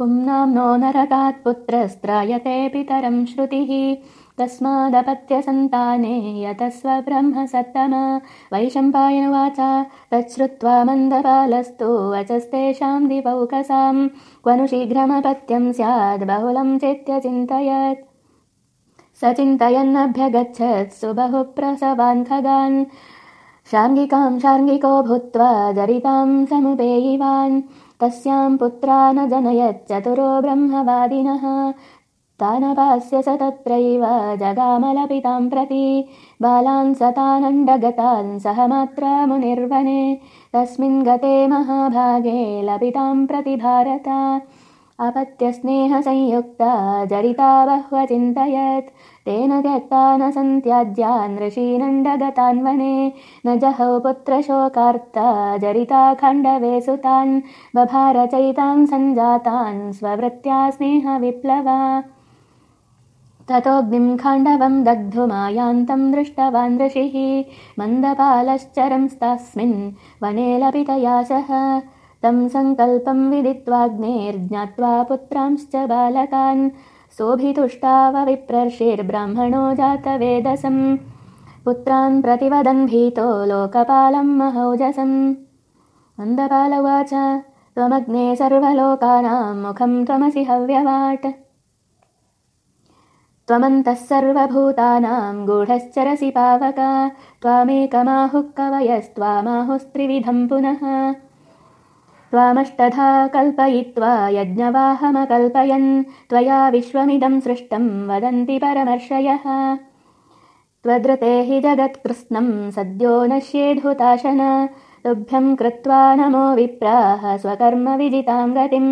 पुंनाम्नो नरकात् पुत्रस्त्रायते पितरं श्रुतिः। तस्मादपत्यसन्ताने यतस्व सत्तम वैशम्पायनुवाच तच्छ्रुत्वा मन्दपालस्तु वचस्तेषां दिपौकसां क्वनु शीघ्रमपत्यं स्याद् बहुलं चेत्यचिन्तयत् स चिन्तयन्नभ्यगच्छत् सुबहुप्रसवान् खगान्। शार्ङ्गिकां शार्ङ्गिको भूत्वा जरितां समुपेयिवान् तस्यां पुत्रा न जनयच्चतुरो ब्रह्मवादिनः। तानपास्य स तत्रैव जगामलपितां प्रति। बालान् सतानण्डगतान् सह मात्रा मुनिर्वने। तस्मिन् गते महाभागे लपितां प्रति भारता अपत्यस्नेहसंयुक्ता जरिता बह्वचिन्तयत्। तेन त्यक्ता न सन्त्याज्यान् ऋषीनण्डगतान् वने न जहौ पुत्रशोकार्ता जरिता खण्डवे सुतान्। बभारचयितान् सञ्जातान् स्ववृत्त्या स्नेहविप्लवा। ततोऽग्निं खाण्डवं दग्धुमायान्तं दृष्टवान् ऋषिः। मन्दपालश्चरंस्तस्मिन् वने लपितया सह तं सङ्कल्पं विदित्वाग्नेर्ज्ञात्वा पुत्रांश्च बालकान् सोऽभितुष्टावविप्रर्षिर्ब्राह्मणो जातवेदसम्। पुत्रान् प्रतिवदन् भीतो लोकपालं महौजसम्। मन्दपाल उवाच त्वमग्ने सर्वलोकानां मुखं त्वमसि हव्यवाट्। त्वमन्तः सर्वभूतानां गूढश्चरसि पावक। त्वामेकमाहुः कवयस्त्वामाहुस्त्रिविधं पुनः त्वामष्टधा कल्पयित्वा यज्ञवाहमकल्पयन् त्वया विश्वमिदं सृष्टं वदन्ति परमर्षयः। त्वदृते हि जगत्कृत्स्नं सद्यो नश्येधुताशन तुभ्यं कृत्वा नमो विप्राः स्वकर्म विजितां गतिम्